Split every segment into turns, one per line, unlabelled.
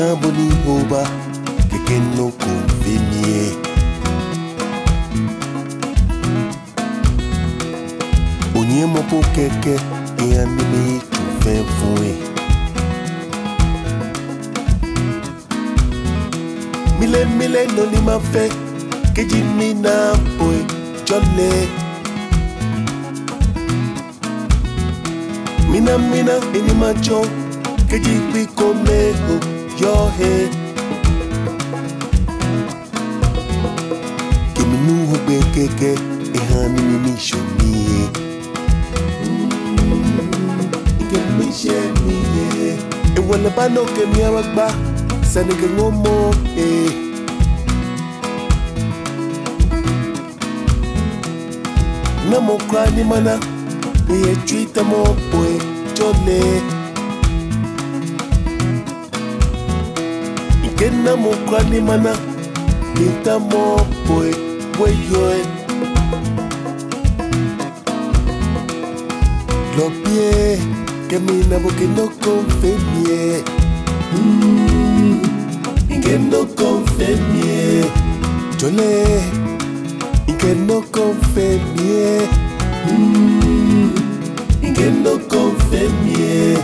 na boni hoba keke no konfemie onye mopo keke eya nime tu fɛn fún ye mile mile noni ma fɛ keji mi na boe jɔle mina mina eni ma jɔ keji gbi kome o your head. Kemunuhubekeke ehani mimishoniye ikemishemiye ewalebanokemiabakba sanike ngomo eh. namokwani mana niyecwita mopoe jole ke na mokwanima na mitamo boye weyo e lobie kemina bokendoko mfemie nkendoko mm, mfemie jole nkendoko mfemie nkendoko mm, mfemie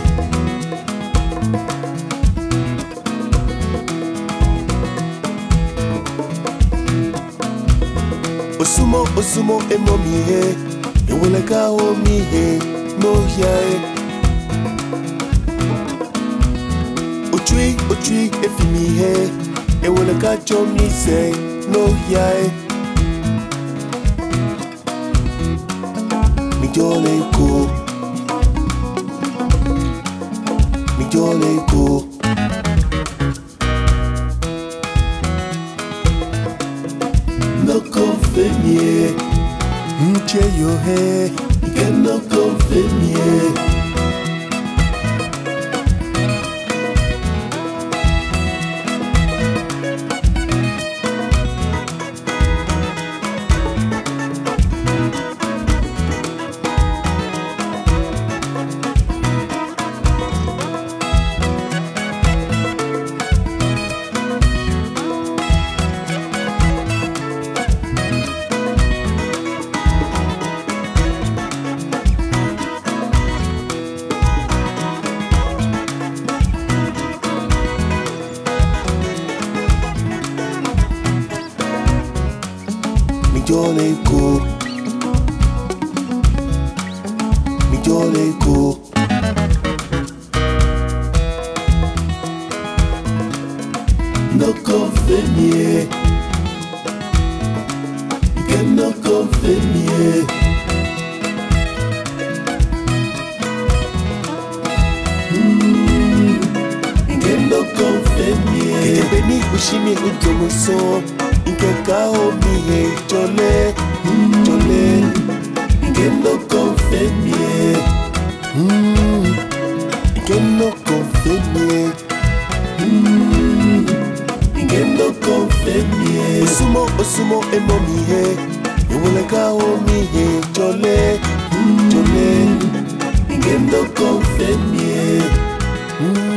osumo osumo emomi ihe eweleka omi e. n'ohia ochui ochui efimi ihe eweleka chọm ise mijoleko mijoleko your hair. You cannot convince me. Mi jole ko Mi jole ko No confemie Que no confemie Que no confemie Que beni ushimi utomo so nke ka obi ya ijole ijole nke nnọkọ mfe mie nke nnọkọ mfe mie nke nnọkọ mfe mie osumo osumo emom enwere ka nke nnọkọ mfe mie.